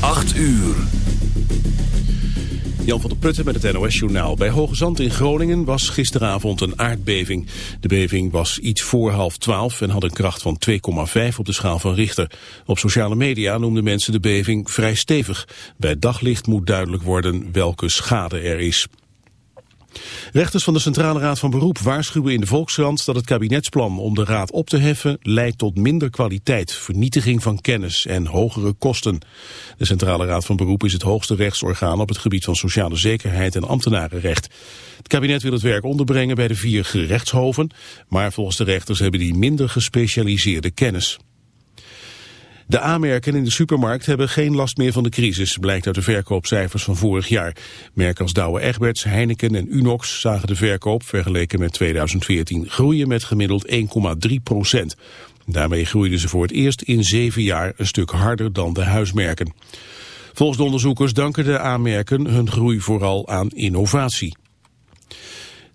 8 uur. Jan van der Putten met het NOS-journaal. Bij Hoge Zand in Groningen was gisteravond een aardbeving. De beving was iets voor half twaalf en had een kracht van 2,5 op de schaal van Richter. Op sociale media noemden mensen de beving vrij stevig. Bij daglicht moet duidelijk worden welke schade er is. Rechters van de Centrale Raad van Beroep waarschuwen in de Volkskrant dat het kabinetsplan om de raad op te heffen leidt tot minder kwaliteit, vernietiging van kennis en hogere kosten. De Centrale Raad van Beroep is het hoogste rechtsorgaan op het gebied van sociale zekerheid en ambtenarenrecht. Het kabinet wil het werk onderbrengen bij de vier gerechtshoven, maar volgens de rechters hebben die minder gespecialiseerde kennis. De aanmerken in de supermarkt hebben geen last meer van de crisis, blijkt uit de verkoopcijfers van vorig jaar. Merken als Douwe Egberts, Heineken en Unox zagen de verkoop, vergeleken met 2014, groeien met gemiddeld 1,3 procent. Daarmee groeiden ze voor het eerst in zeven jaar een stuk harder dan de huismerken. Volgens de onderzoekers danken de aanmerken hun groei vooral aan innovatie.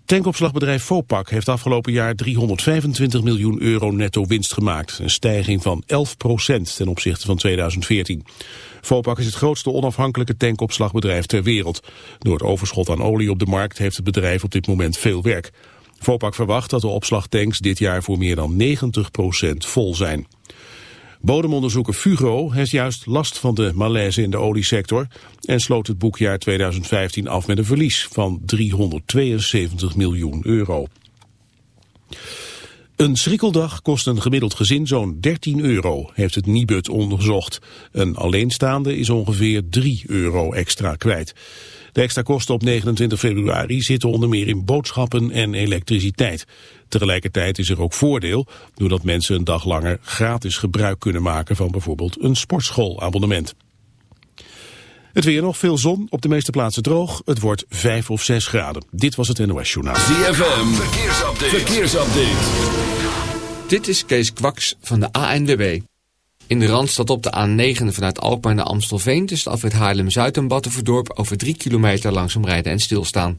Tankopslagbedrijf Vopak heeft afgelopen jaar 325 miljoen euro netto winst gemaakt. Een stijging van 11 procent ten opzichte van 2014. Vopak is het grootste onafhankelijke tankopslagbedrijf ter wereld. Door het overschot aan olie op de markt heeft het bedrijf op dit moment veel werk. Vopak verwacht dat de opslagtanks dit jaar voor meer dan 90 procent vol zijn. Bodemonderzoeker Fugro heeft juist last van de malaise in de oliesector en sloot het boekjaar 2015 af met een verlies van 372 miljoen euro. Een schrikkeldag kost een gemiddeld gezin zo'n 13 euro, heeft het Nibud onderzocht. Een alleenstaande is ongeveer 3 euro extra kwijt. De extra kosten op 29 februari zitten onder meer in boodschappen en elektriciteit. Tegelijkertijd is er ook voordeel, doordat mensen een dag langer gratis gebruik kunnen maken van bijvoorbeeld een sportschoolabonnement. Het weer nog, veel zon, op de meeste plaatsen droog. Het wordt 5 of 6 graden. Dit was het NOS Journaal. ZFM, verkeersupdate. verkeersupdate. Dit is Kees Kwaks van de ANWB. In de Randstad op de A9 vanuit Alkmaar naar Amstelveen... tussen afrit Haarlem-Zuid en Battenverdorp... over 3 kilometer langzaam rijden en stilstaan.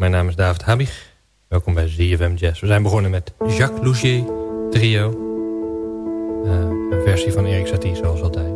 Mijn naam is David Habig. Welkom bij ZFM Jazz. We zijn begonnen met Jacques Lougier Trio. Uh, een versie van Erik Satie, zoals altijd.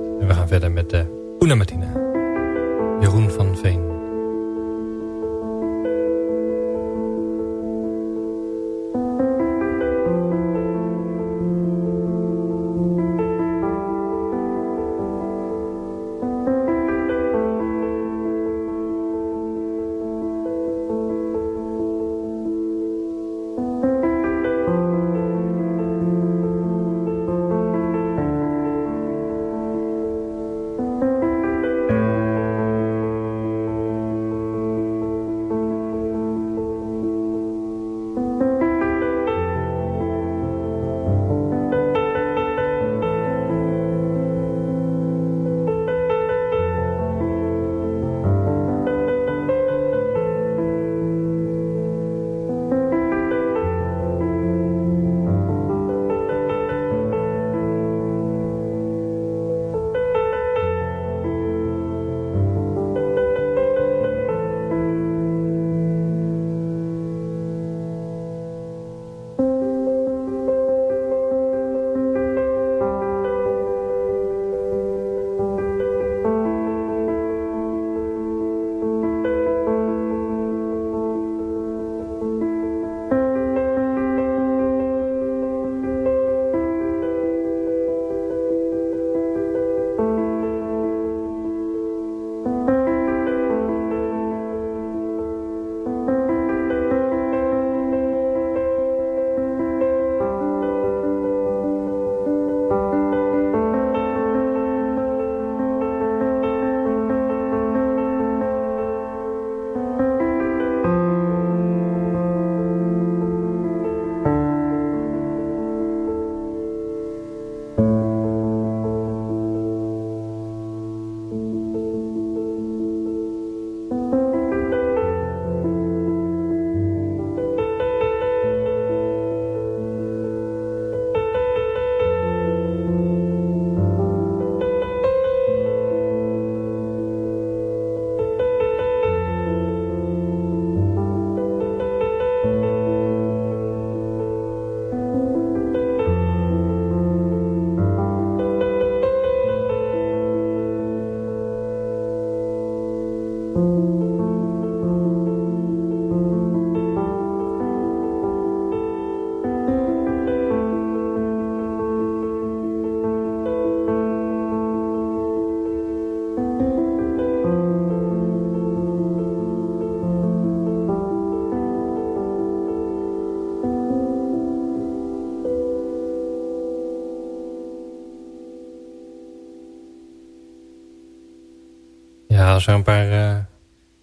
Als er een paar uh,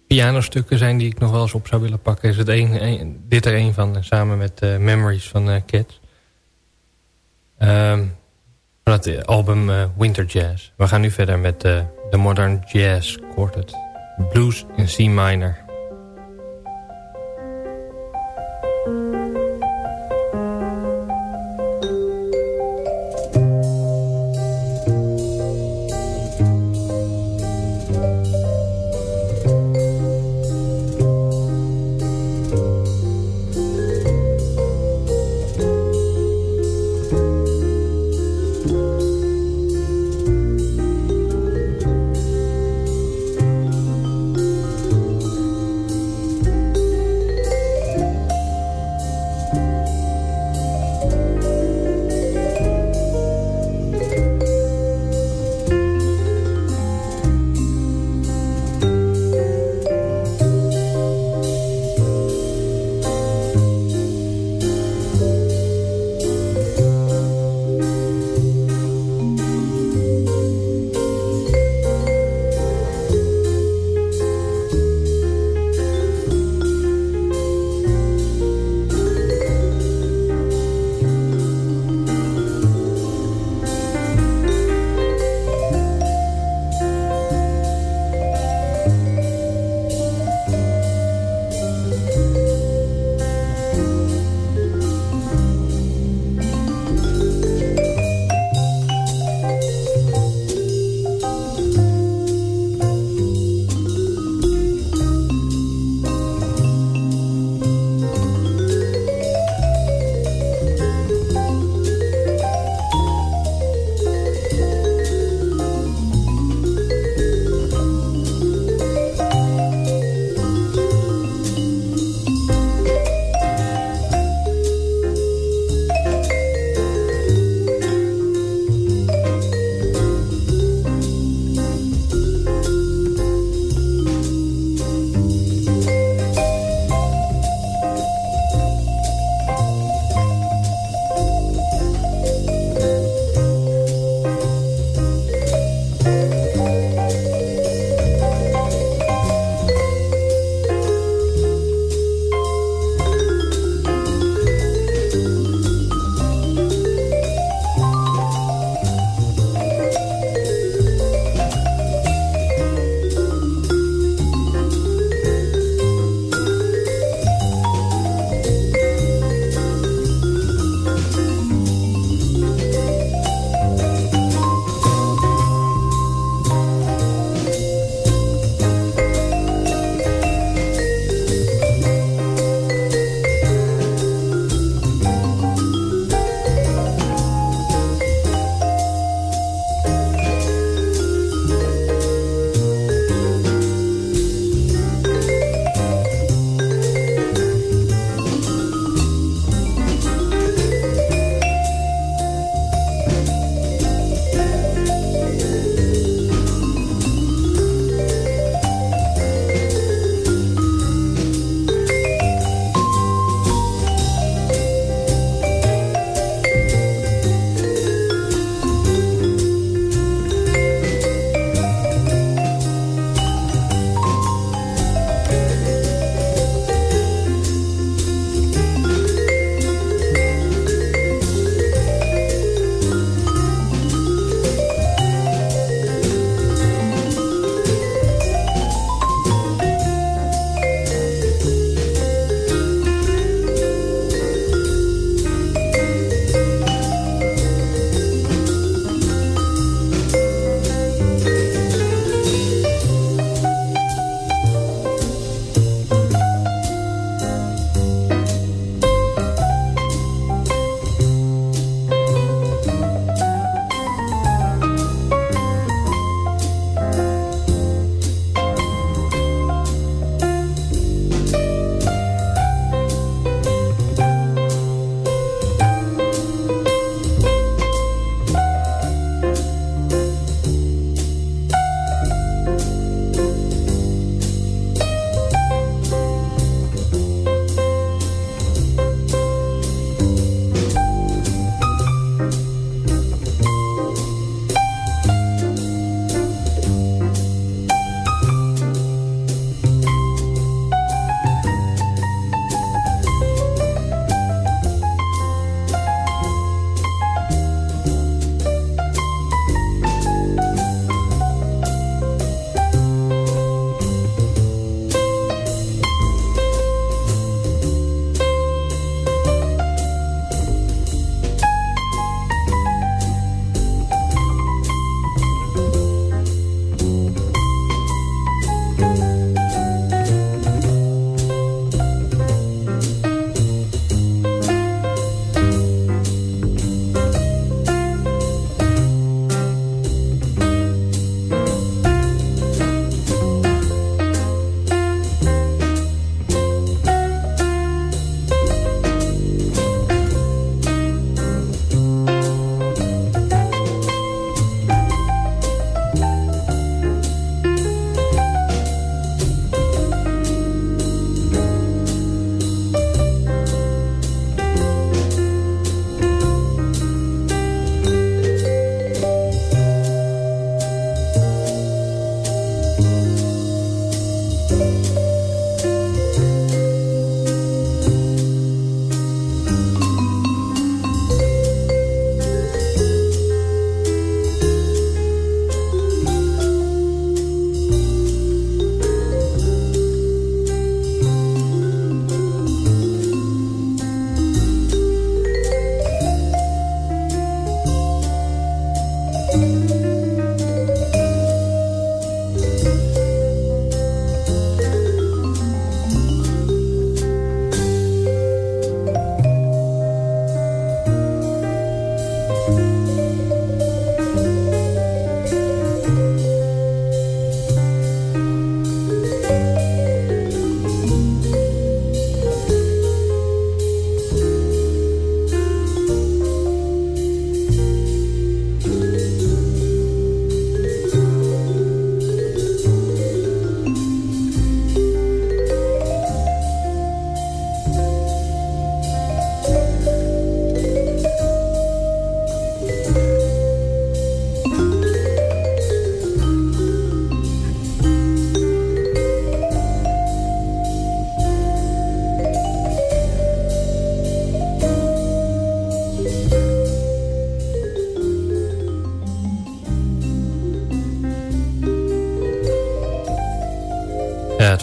pianostukken zijn die ik nog wel eens op zou willen pakken... is het een, dit er een van, samen met uh, Memories van uh, Cats. Um, van het album Winter Jazz. We gaan nu verder met de Modern Jazz Quartet. Blues in C minor.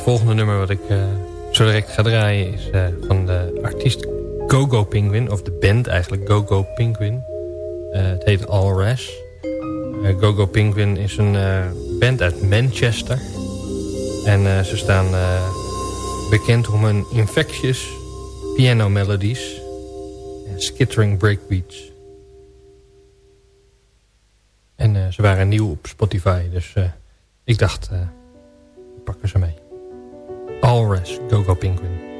Volgende nummer wat ik uh, zo direct ga draaien... is uh, van de artiest Go-Go Penguin. Of de band eigenlijk, Go-Go Penguin. Uh, het heet All Ras. Go-Go Penguin is een band uit Manchester. En ze staan bekend om hun infectious piano melodies... en skittering breakbeats. En ze waren nieuw op Spotify, dus ik dacht. Alres, Go Go Penguin.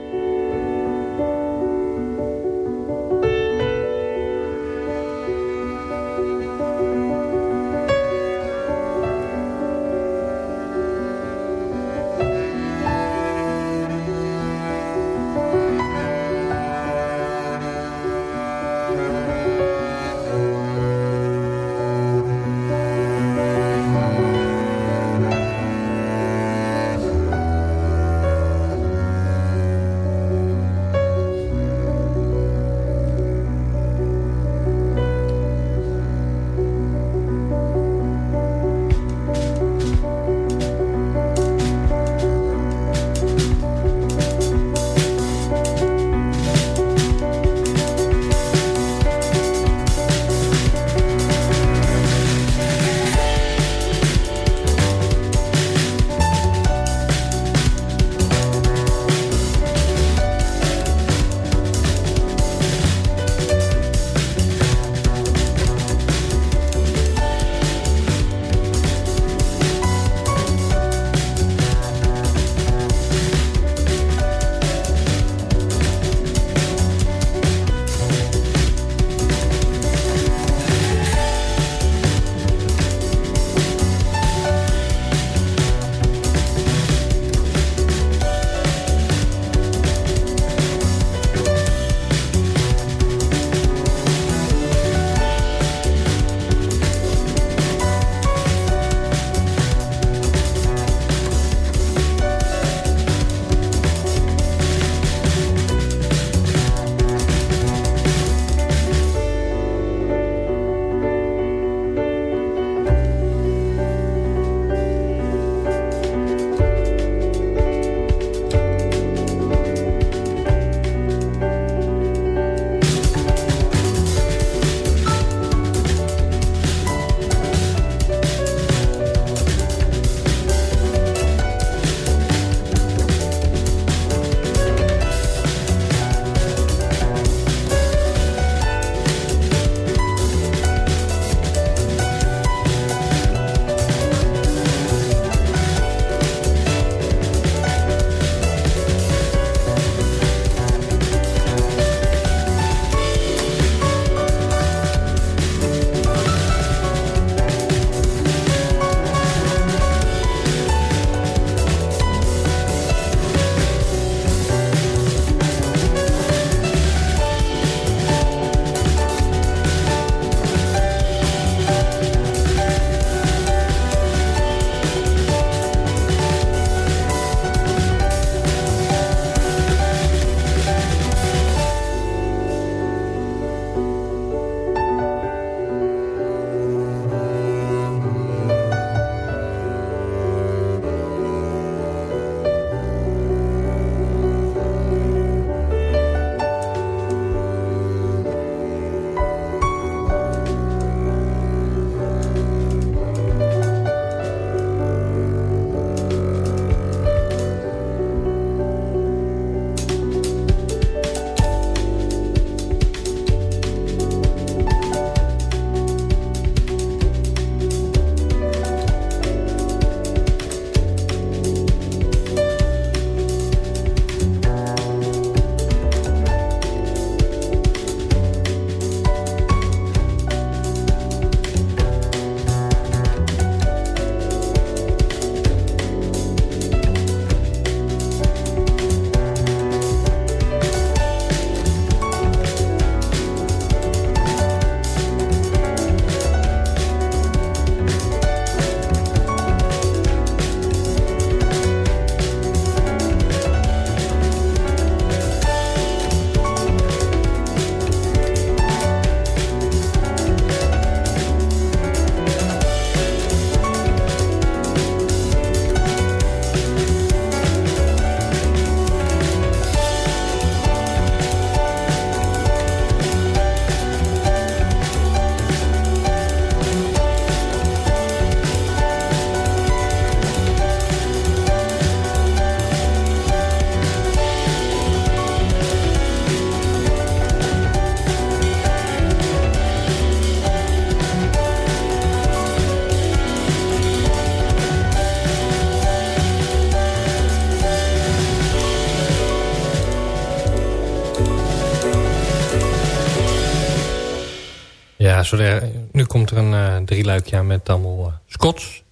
luisteren, eh, nu komt er een eh, uh, drieluikje aan met allemaal eh, Scots.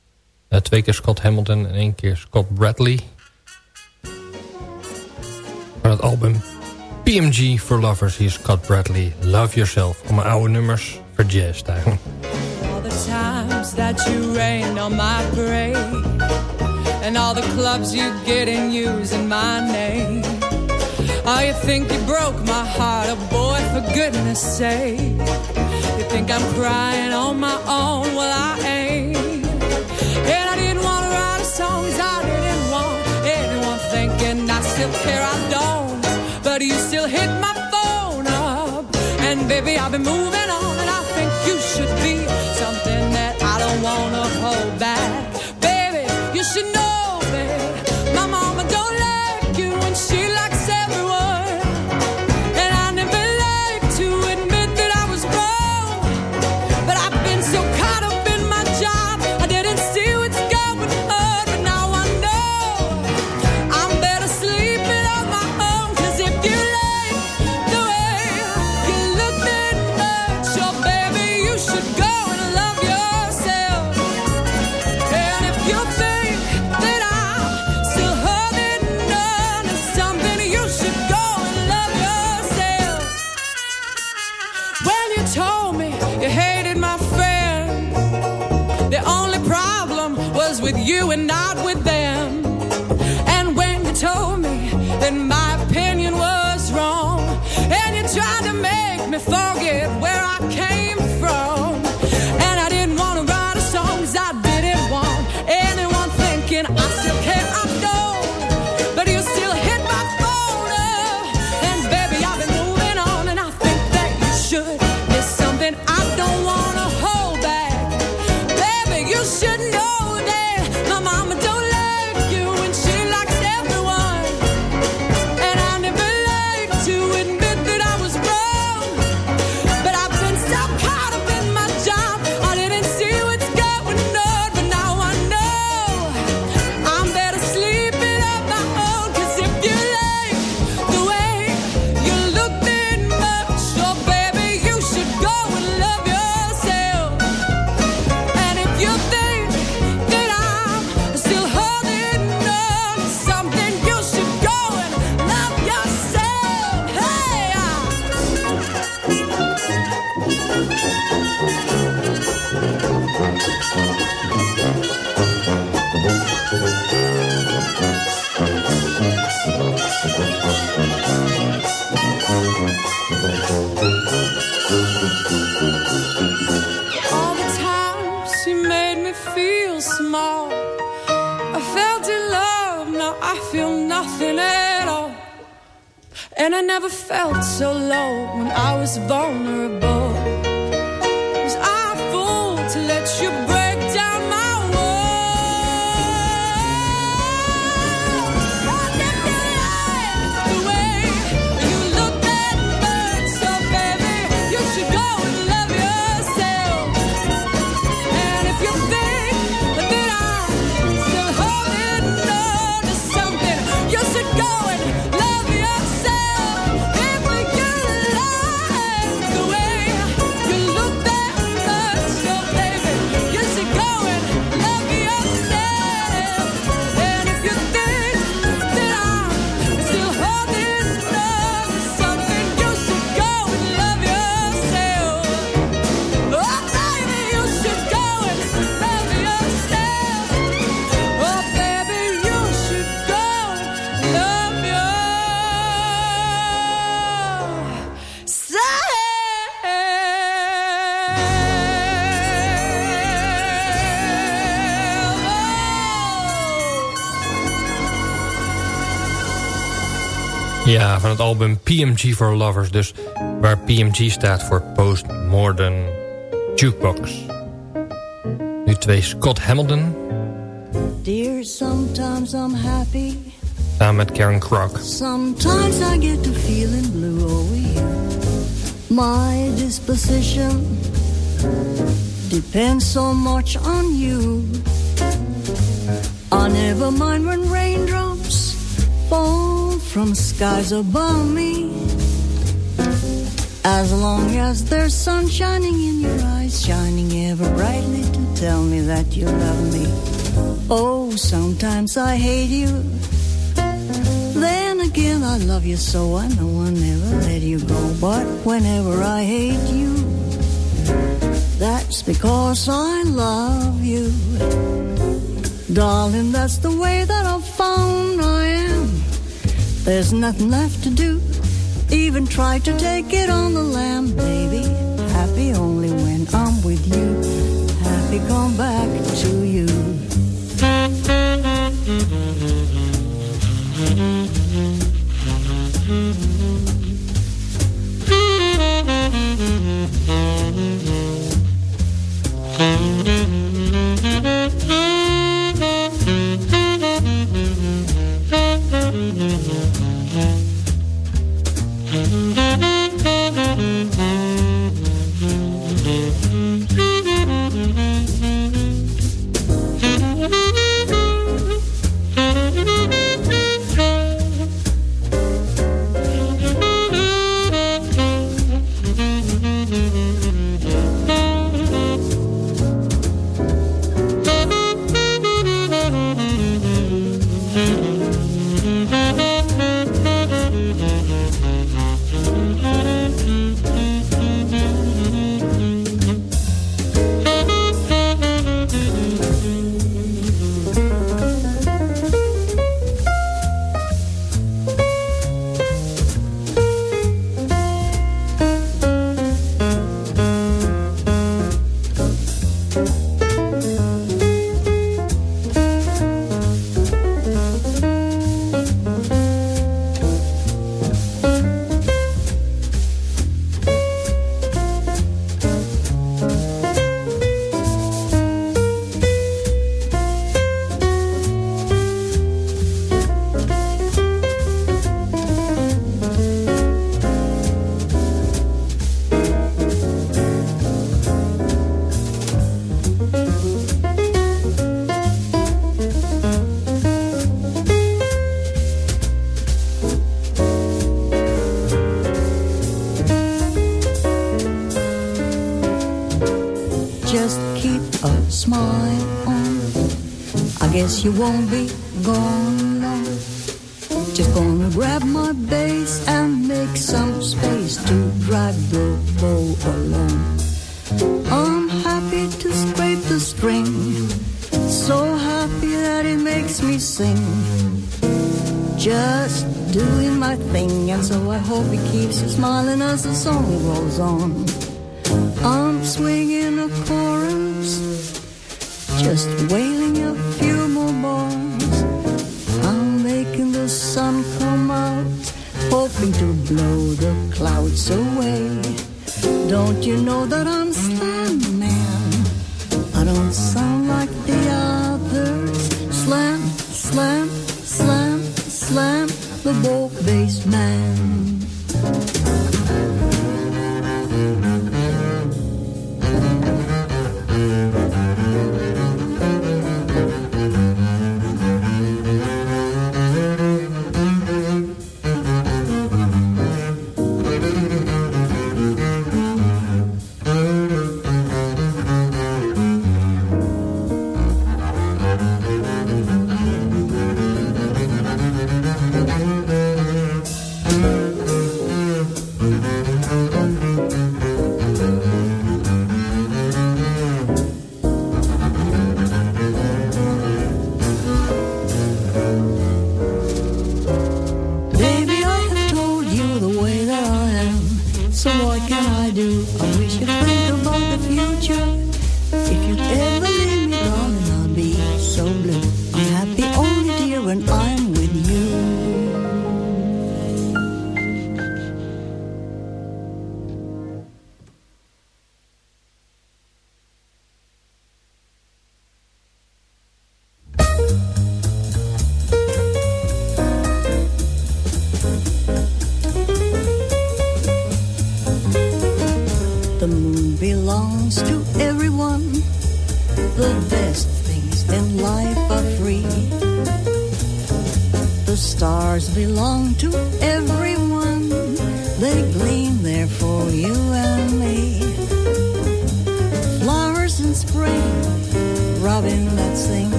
twee keer Scott Hamilton en één keer Scott Bradley. Van het album PMG for Lovers. Hier Scott Bradley, Love Yourself. Allemaal oude nummers, verjazzed eigenlijk. All the times that you rain on my parade And all the clubs you get in using my name Oh, you think you broke my heart, oh boy, for goodness sake think I'm crying on my own. Well, I ain't. And I didn't want to write a song. I didn't want anyone thinking I still care. I don't. But you still hit my phone up. And baby, I've been moving on. And I think you should be something felt so low when I was vulnerable. album PMG for Lovers dus. Waar PMG staat voor Postmodern Jukebox. Nu twee Scott Hamilton. Dear, sometimes I'm happy. Samen met Karen Kroc. Sometimes I get to feeling blue. My disposition depends so much on you. I never mind when raindrops fall. from skies above me. As long as there's sun shining in your eyes, shining ever brightly to tell me that you love me. Oh, sometimes I hate you. Then again, I love you so I know I'll never let you go. But whenever I hate you, that's because I love you. Darling, that's the way that I've found I am. There's nothing left to do even try to take it on the lamb, baby. Happy only when I'm with you. Happy come back to you. You won't be gone long. Just gonna grab my bass and make some space to drive the bow along. I'm happy to scrape the string, so happy that it makes me sing. Just doing my thing, and so I hope it keeps you smiling as the song rolls on. Clouds away. Don't you know that I'm Sandman? I don't sound like the others. Slam, slam, slam, slam, the bow bass man.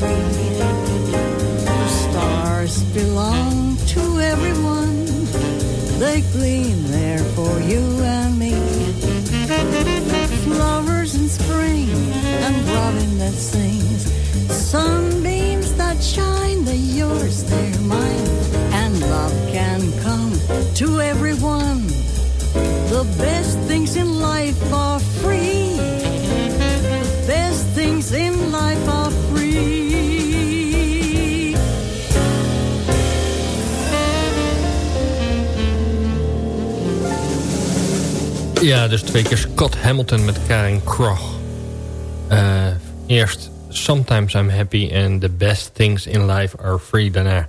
The stars belong to everyone. They gleam there for you and me. Flowers in spring and robin that sings. Sunbeams that shine, they're yours, they're mine. And love can come to everyone. Ja, dus twee keer Scott Hamilton met Karen Kroch. Eh, eerst Sometimes I'm Happy and The Best Things in Life Are Free daarna.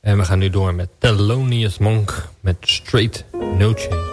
En we gaan nu door met Thelonious Monk met Straight No Chaser.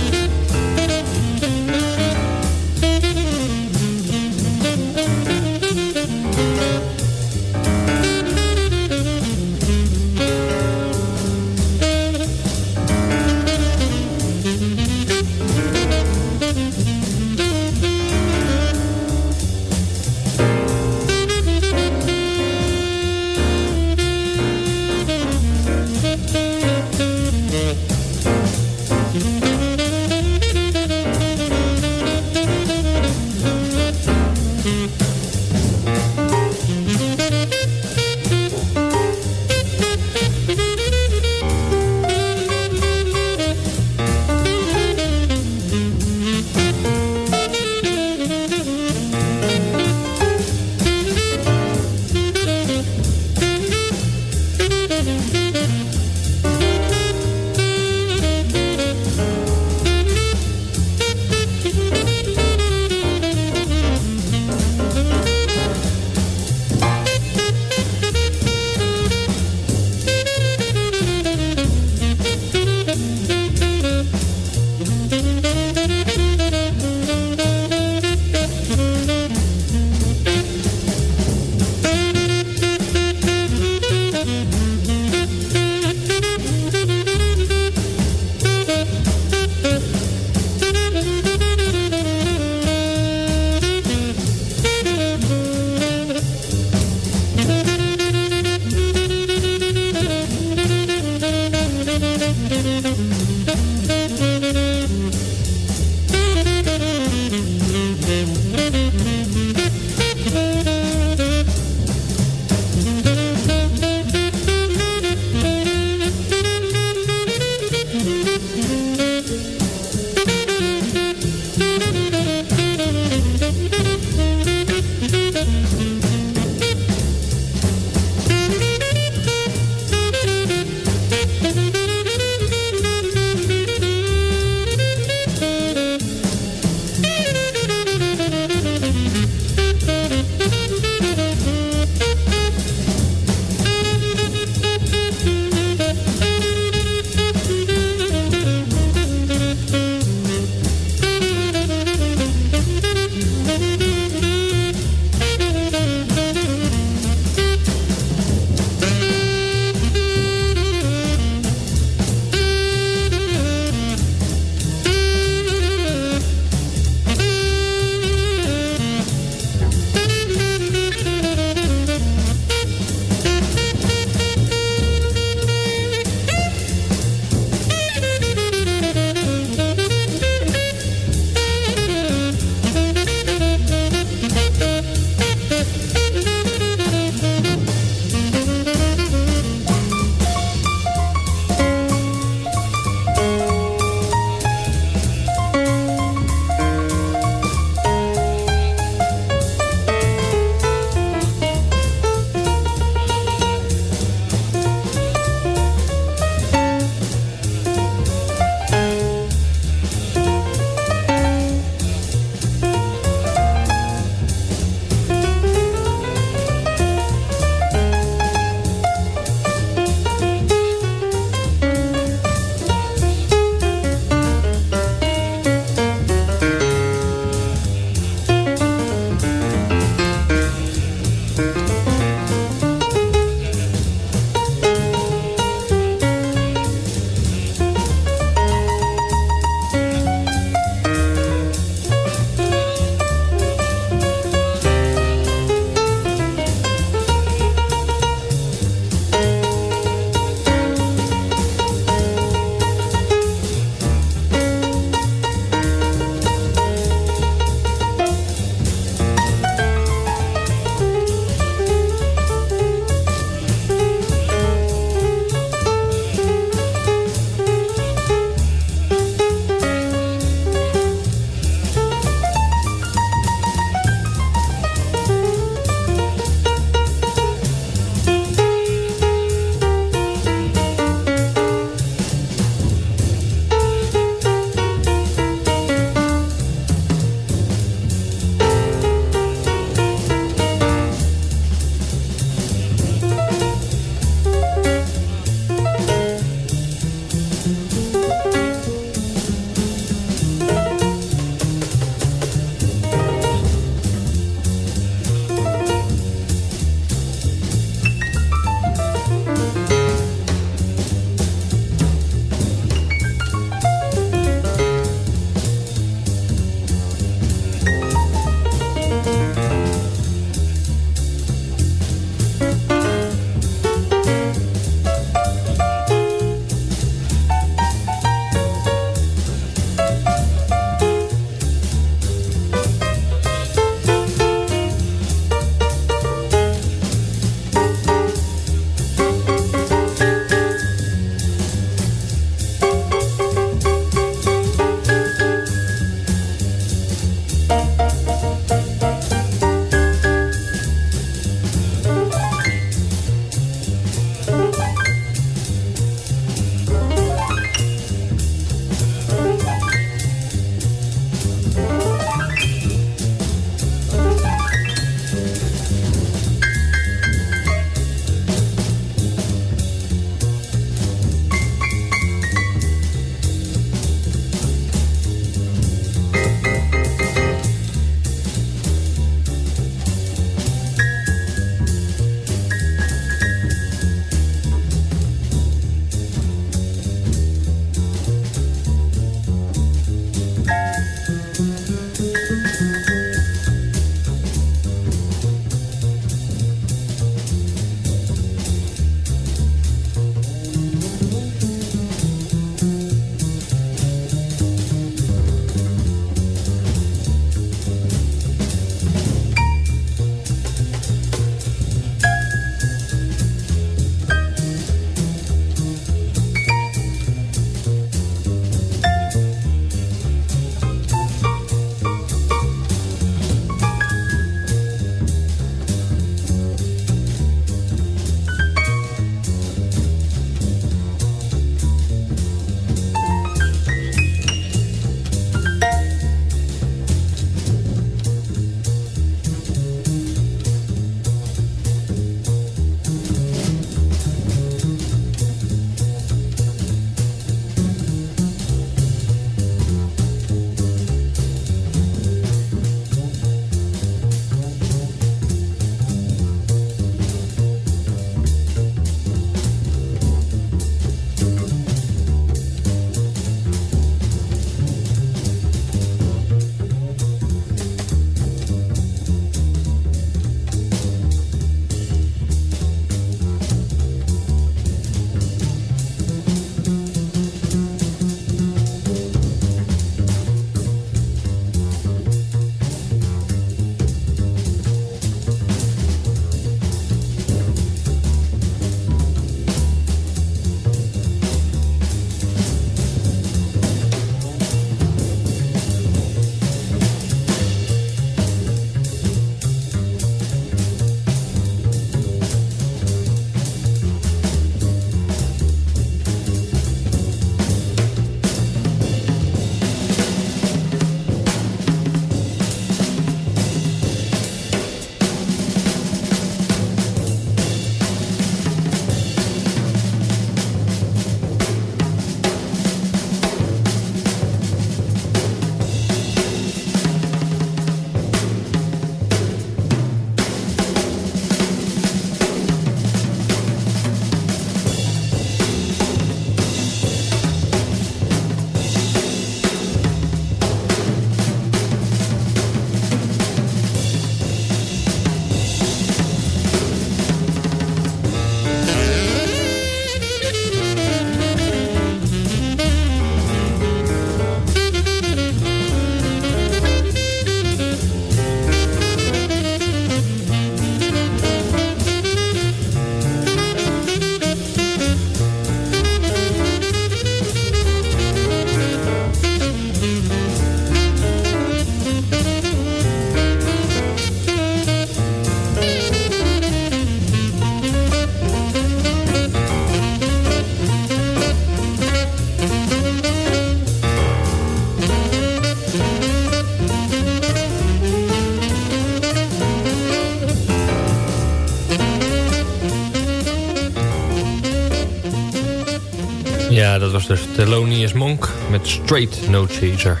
Thelonious Monk met Straight No Chaser.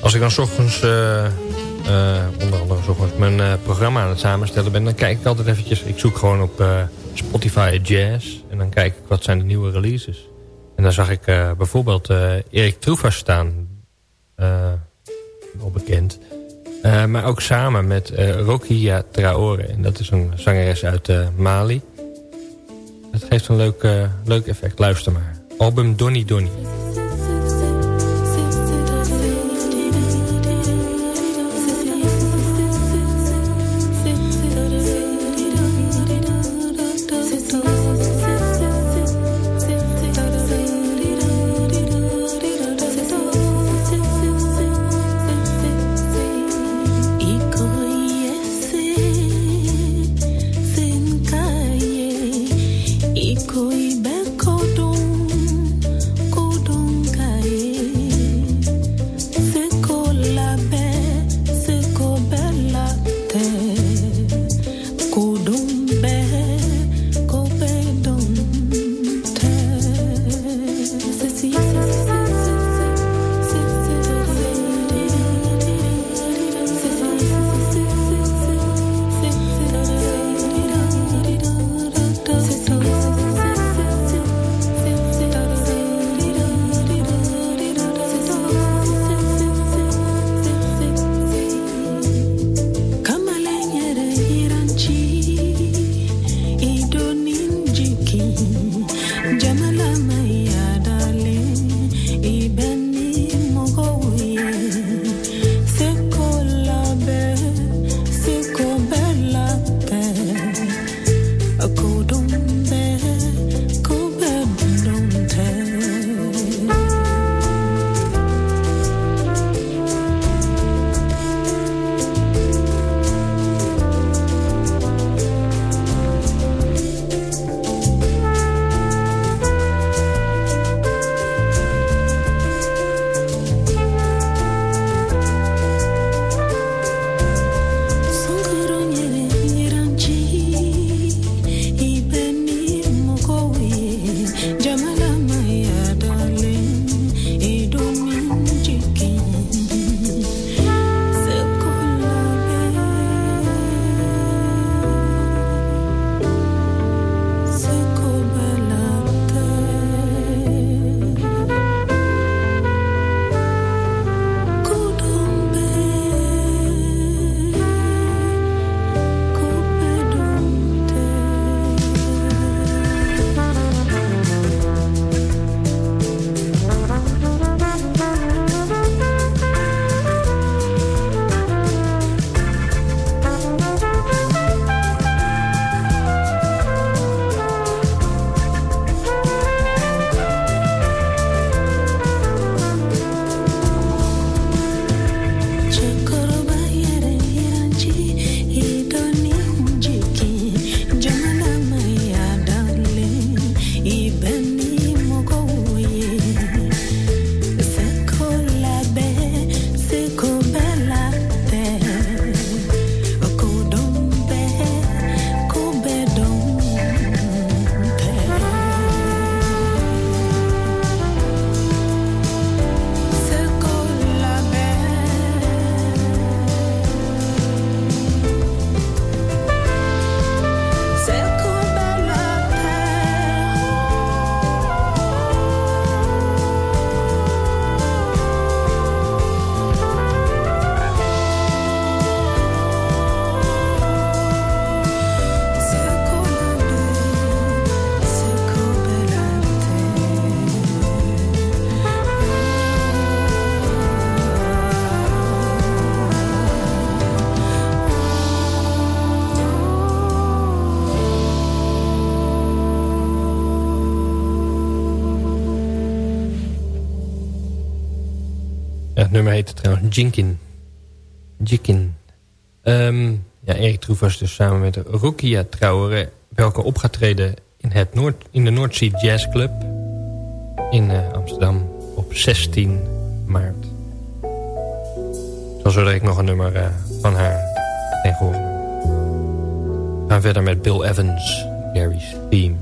Als ik dan s ochtends, uh, uh, onder andere ochtends, mijn uh, programma aan het samenstellen ben... dan kijk ik altijd eventjes, ik zoek gewoon op Spotify Jazz... en dan kijk ik wat zijn de nieuwe releases. En dan zag ik bijvoorbeeld Erik Troefas staan, al bekend... maar ook samen met Rokia Traore. En dat is een zangeres uit Mali. Het geeft een leuk, leuk effect. Luister maar. Album Donny Donny. Nummer heette trouwens Jinkin. Jikin. Um, ja, Erik Troevers dus samen met Rukia Trouwere... welke op gaat treden in, het Noord, in de Noordzee Jazz Club... in uh, Amsterdam op 16 maart. Zo ik nog een nummer uh, van haar tegenwoordig. We gaan verder met Bill Evans, Gary's Theme.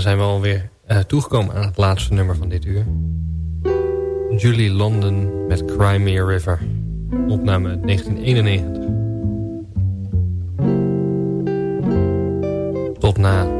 Dan zijn we alweer uh, toegekomen aan het laatste nummer van dit uur. Julie London met Crimea River. Opname 1991. Tot na